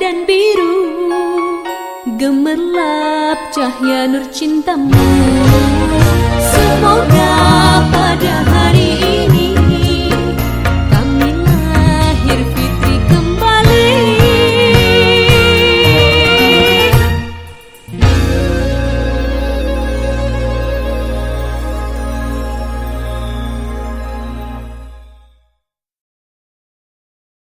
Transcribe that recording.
dan biru Gemerlap cahaya nur cintamu. Semua